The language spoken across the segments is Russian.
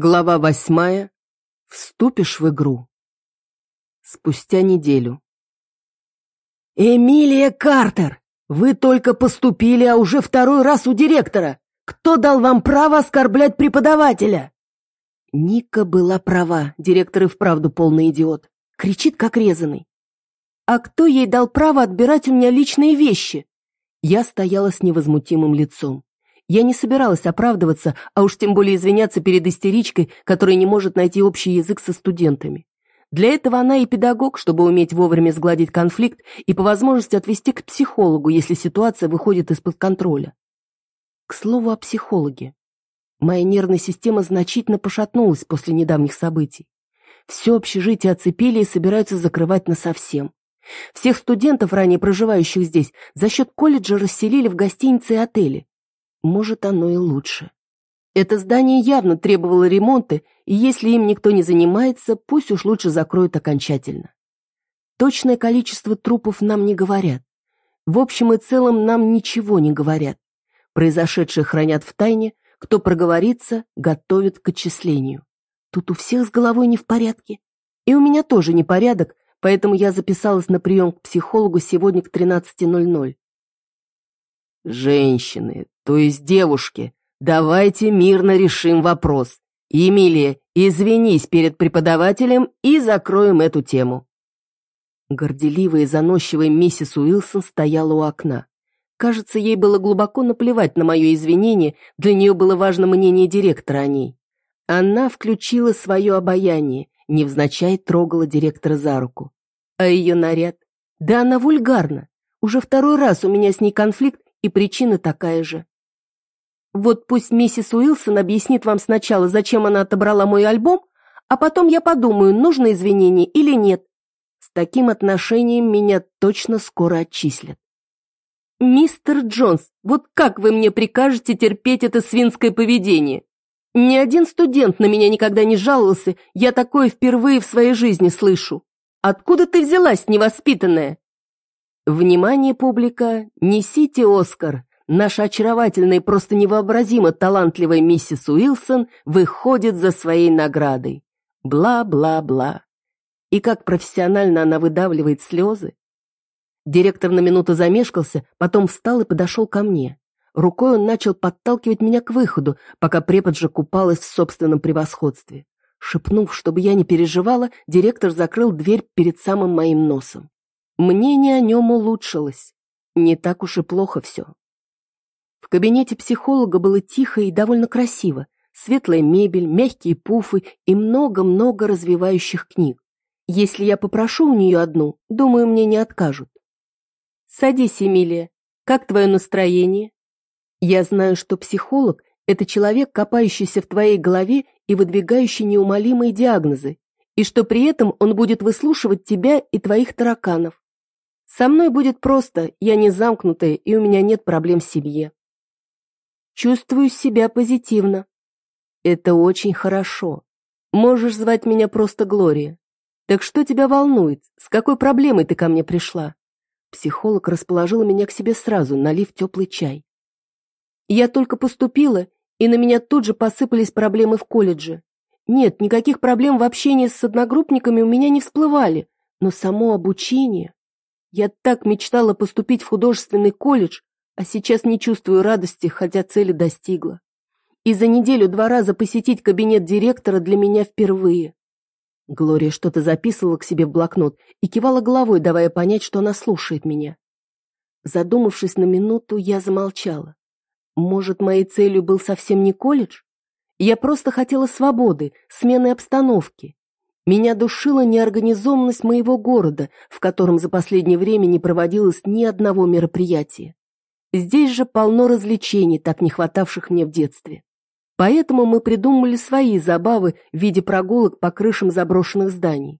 Глава восьмая. Вступишь в игру. Спустя неделю. «Эмилия Картер! Вы только поступили, а уже второй раз у директора! Кто дал вам право оскорблять преподавателя?» Ника была права, директор и вправду полный идиот. Кричит, как резанный. «А кто ей дал право отбирать у меня личные вещи?» Я стояла с невозмутимым лицом. Я не собиралась оправдываться, а уж тем более извиняться перед истеричкой, которая не может найти общий язык со студентами. Для этого она и педагог, чтобы уметь вовремя сгладить конфликт и по возможности отвести к психологу, если ситуация выходит из-под контроля. К слову о психологе. Моя нервная система значительно пошатнулась после недавних событий. Все общежитие оцепили и собираются закрывать насовсем. Всех студентов, ранее проживающих здесь, за счет колледжа расселили в гостиницы и отели. Может, оно и лучше. Это здание явно требовало ремонта, и если им никто не занимается, пусть уж лучше закроют окончательно. Точное количество трупов нам не говорят. В общем и целом нам ничего не говорят. Произошедшее хранят в тайне, кто проговорится, готовит к отчислению. Тут у всех с головой не в порядке. И у меня тоже не порядок, поэтому я записалась на прием к психологу сегодня к 13.00. Женщины, то есть девушки, давайте мирно решим вопрос. Эмилия, извинись перед преподавателем и закроем эту тему. Горделивая и заносчивая миссис Уилсон стояла у окна. Кажется, ей было глубоко наплевать на мое извинение, для нее было важно мнение директора о ней. Она включила свое обаяние, невзначай трогала директора за руку. А ее наряд? Да она вульгарна. Уже второй раз у меня с ней конфликт, и причина такая же. Вот пусть миссис Уилсон объяснит вам сначала, зачем она отобрала мой альбом, а потом я подумаю, нужно извинение или нет. С таким отношением меня точно скоро отчислят. Мистер Джонс, вот как вы мне прикажете терпеть это свинское поведение? Ни один студент на меня никогда не жаловался, я такое впервые в своей жизни слышу. Откуда ты взялась, невоспитанная? Внимание, публика, несите Оскар, наша очаровательная и просто невообразимо талантливая миссис Уилсон выходит за своей наградой. Бла-бла-бла. И как профессионально она выдавливает слезы. Директор на минуту замешкался, потом встал и подошел ко мне. Рукой он начал подталкивать меня к выходу, пока препод же купалась в собственном превосходстве. Шепнув, чтобы я не переживала, директор закрыл дверь перед самым моим носом. Мнение о нем улучшилось. Не так уж и плохо все. В кабинете психолога было тихо и довольно красиво. Светлая мебель, мягкие пуфы и много-много развивающих книг. Если я попрошу у нее одну, думаю, мне не откажут. Садись, Эмилия. Как твое настроение? Я знаю, что психолог – это человек, копающийся в твоей голове и выдвигающий неумолимые диагнозы, и что при этом он будет выслушивать тебя и твоих тараканов. Со мной будет просто, я не замкнутая, и у меня нет проблем в семье. Чувствую себя позитивно. Это очень хорошо. Можешь звать меня просто Глория. Так что тебя волнует? С какой проблемой ты ко мне пришла? Психолог расположил меня к себе сразу, налив теплый чай. Я только поступила, и на меня тут же посыпались проблемы в колледже. Нет, никаких проблем в общении с одногруппниками у меня не всплывали, но само обучение... Я так мечтала поступить в художественный колледж, а сейчас не чувствую радости, хотя цели достигла. И за неделю два раза посетить кабинет директора для меня впервые. Глория что-то записывала к себе в блокнот и кивала головой, давая понять, что она слушает меня. Задумавшись на минуту, я замолчала. Может, моей целью был совсем не колледж? Я просто хотела свободы, смены обстановки. Меня душила неорганизованность моего города, в котором за последнее время не проводилось ни одного мероприятия. Здесь же полно развлечений, так не хватавших мне в детстве. Поэтому мы придумали свои забавы в виде прогулок по крышам заброшенных зданий.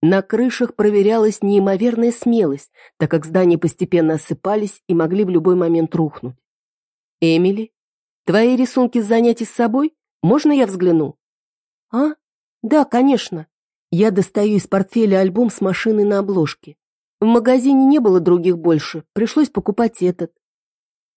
На крышах проверялась неимоверная смелость, так как здания постепенно осыпались и могли в любой момент рухнуть. «Эмили, твои рисунки с занятий с собой? Можно я взгляну?» «А? Да, конечно». Я достаю из портфеля альбом с машиной на обложке. В магазине не было других больше, пришлось покупать этот.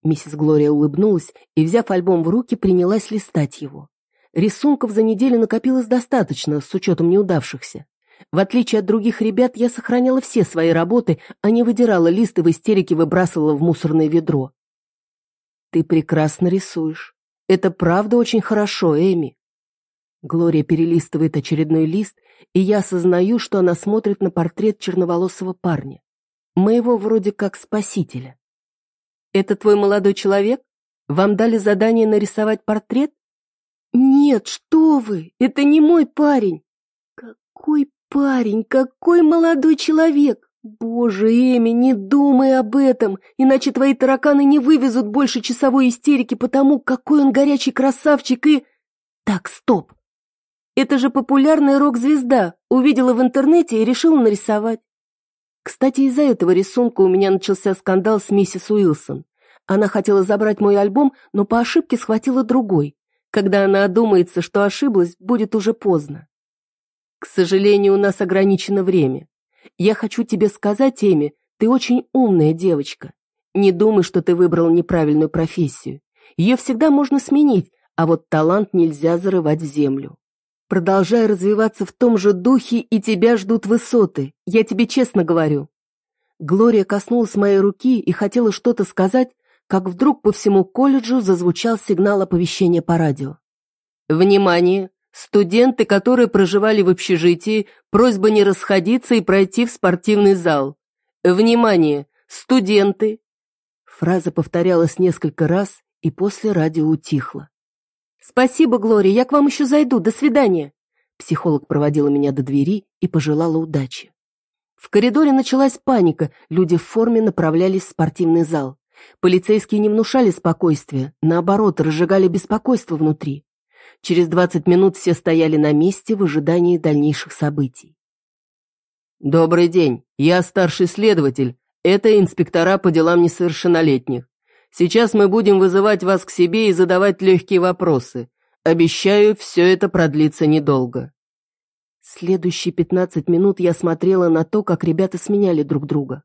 Миссис Глория улыбнулась и, взяв альбом в руки, принялась листать его. Рисунков за неделю накопилось достаточно, с учетом неудавшихся. В отличие от других ребят, я сохраняла все свои работы, а не выдирала листы в истерике выбрасывала в мусорное ведро. «Ты прекрасно рисуешь. Это правда очень хорошо, Эми». Глория перелистывает очередной лист, и я осознаю, что она смотрит на портрет черноволосого парня. Моего вроде как спасителя. «Это твой молодой человек? Вам дали задание нарисовать портрет?» «Нет, что вы! Это не мой парень!» «Какой парень, какой молодой человек! Боже, Эми, не думай об этом, иначе твои тараканы не вывезут больше часовой истерики потому, какой он горячий красавчик и... Так, стоп! Это же популярная рок-звезда, увидела в интернете и решила нарисовать. Кстати, из-за этого рисунка у меня начался скандал с миссис Уилсон. Она хотела забрать мой альбом, но по ошибке схватила другой. Когда она одумается, что ошиблась, будет уже поздно. К сожалению, у нас ограничено время. Я хочу тебе сказать, Эми, ты очень умная девочка. Не думай, что ты выбрал неправильную профессию. Ее всегда можно сменить, а вот талант нельзя зарывать в землю. Продолжай развиваться в том же духе, и тебя ждут высоты. Я тебе честно говорю. Глория коснулась моей руки и хотела что-то сказать, как вдруг по всему колледжу зазвучал сигнал оповещения по радио. «Внимание! Студенты, которые проживали в общежитии, просьба не расходиться и пройти в спортивный зал. Внимание! Студенты!» Фраза повторялась несколько раз, и после радио утихло. «Спасибо, Глория, я к вам еще зайду. До свидания!» Психолог проводила меня до двери и пожелала удачи. В коридоре началась паника, люди в форме направлялись в спортивный зал. Полицейские не внушали спокойствия, наоборот, разжигали беспокойство внутри. Через 20 минут все стояли на месте в ожидании дальнейших событий. «Добрый день, я старший следователь. Это инспектора по делам несовершеннолетних. Сейчас мы будем вызывать вас к себе и задавать легкие вопросы. Обещаю, все это продлится недолго». Следующие 15 минут я смотрела на то, как ребята сменяли друг друга.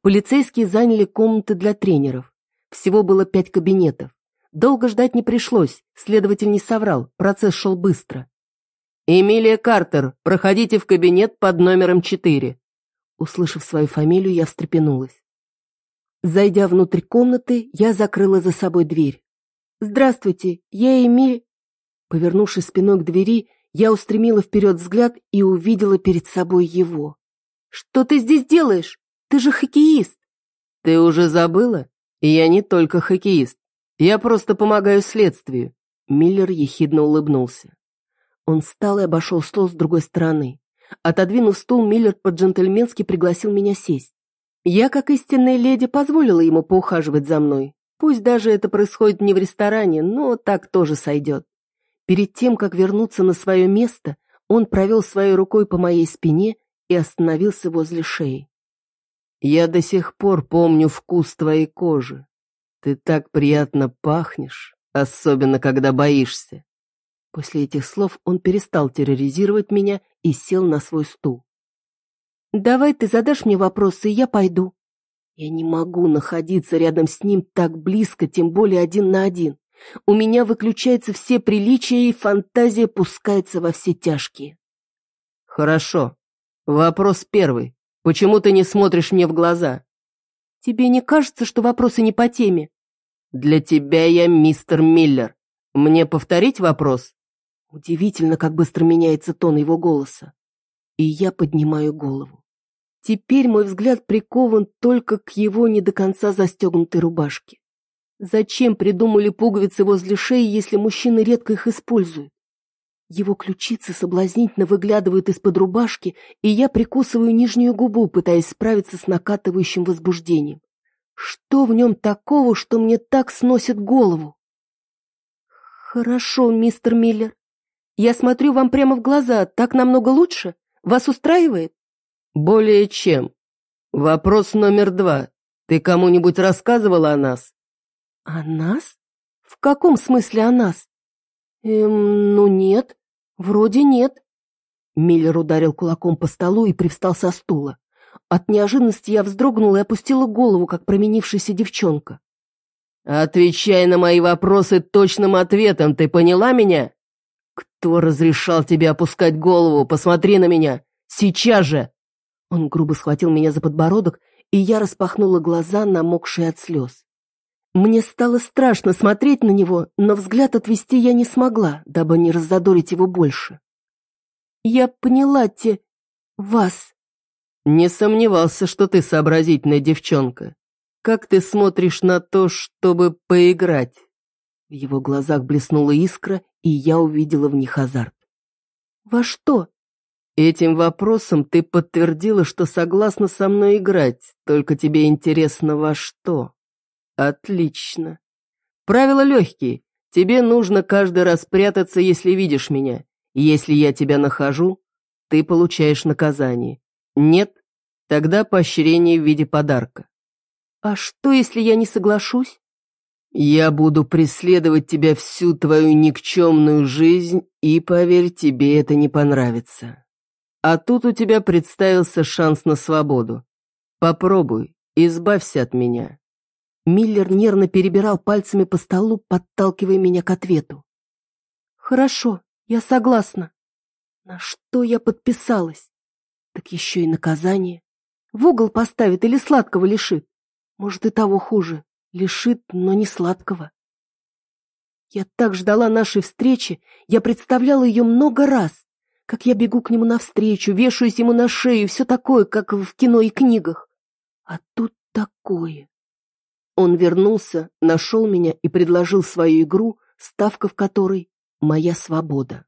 Полицейские заняли комнаты для тренеров. Всего было пять кабинетов. Долго ждать не пришлось, следователь не соврал, процесс шел быстро. «Эмилия Картер, проходите в кабинет под номером четыре». Услышав свою фамилию, я встрепенулась. Зайдя внутрь комнаты, я закрыла за собой дверь. «Здравствуйте, я Эмиль...» Повернувшись спиной к двери, я устремила вперед взгляд и увидела перед собой его. «Что ты здесь делаешь? Ты же хоккеист!» «Ты уже забыла? Я не только хоккеист. Я просто помогаю следствию». Миллер ехидно улыбнулся. Он встал и обошел стол с другой стороны. Отодвинув стул, Миллер по-джентльменски пригласил меня сесть. Я, как истинная леди, позволила ему поухаживать за мной. Пусть даже это происходит не в ресторане, но так тоже сойдет. Перед тем, как вернуться на свое место, он провел своей рукой по моей спине и остановился возле шеи. «Я до сих пор помню вкус твоей кожи. Ты так приятно пахнешь, особенно когда боишься». После этих слов он перестал терроризировать меня и сел на свой стул. «Давай ты задашь мне вопросы, и я пойду». Я не могу находиться рядом с ним так близко, тем более один на один. У меня выключаются все приличия, и фантазия пускается во все тяжкие. Хорошо. Вопрос первый. Почему ты не смотришь мне в глаза? Тебе не кажется, что вопросы не по теме? Для тебя я мистер Миллер. Мне повторить вопрос? Удивительно, как быстро меняется тон его голоса. И я поднимаю голову. Теперь мой взгляд прикован только к его не до конца застегнутой рубашке. Зачем придумали пуговицы возле шеи, если мужчины редко их используют? Его ключицы соблазнительно выглядывают из-под рубашки, и я прикусываю нижнюю губу, пытаясь справиться с накатывающим возбуждением. Что в нем такого, что мне так сносит голову? Хорошо, мистер Миллер. Я смотрю вам прямо в глаза, так намного лучше? Вас устраивает? Более чем. Вопрос номер два. Ты кому-нибудь рассказывала о нас? «О нас? В каком смысле о нас?» «Эм, ну нет, вроде нет». Миллер ударил кулаком по столу и привстал со стула. От неожиданности я вздрогнула и опустила голову, как променившаяся девчонка. «Отвечай на мои вопросы точным ответом, ты поняла меня?» Кто разрешал тебе опускать голову? Посмотри на меня! Сейчас же!» Он грубо схватил меня за подбородок, и я распахнула глаза, намокшие от слез. Мне стало страшно смотреть на него, но взгляд отвести я не смогла, дабы не раззадорить его больше. «Я поняла те... вас». «Не сомневался, что ты сообразительная девчонка. Как ты смотришь на то, чтобы поиграть?» В его глазах блеснула искра, и я увидела в них азарт. «Во что?» Этим вопросом ты подтвердила, что согласна со мной играть, только тебе интересно во что. Отлично. Правила легкие. Тебе нужно каждый раз прятаться, если видишь меня. Если я тебя нахожу, ты получаешь наказание. Нет? Тогда поощрение в виде подарка. А что, если я не соглашусь? Я буду преследовать тебя всю твою никчемную жизнь, и, поверь, тебе это не понравится. А тут у тебя представился шанс на свободу. Попробуй, избавься от меня». Миллер нервно перебирал пальцами по столу, подталкивая меня к ответу. «Хорошо, я согласна. На что я подписалась? Так еще и наказание. В угол поставит или сладкого лишит. Может, и того хуже. Лишит, но не сладкого. Я так ждала нашей встречи, я представляла ее много раз как я бегу к нему навстречу, вешаюсь ему на шею, все такое, как в кино и книгах. А тут такое. Он вернулся, нашел меня и предложил свою игру, ставка в которой — моя свобода.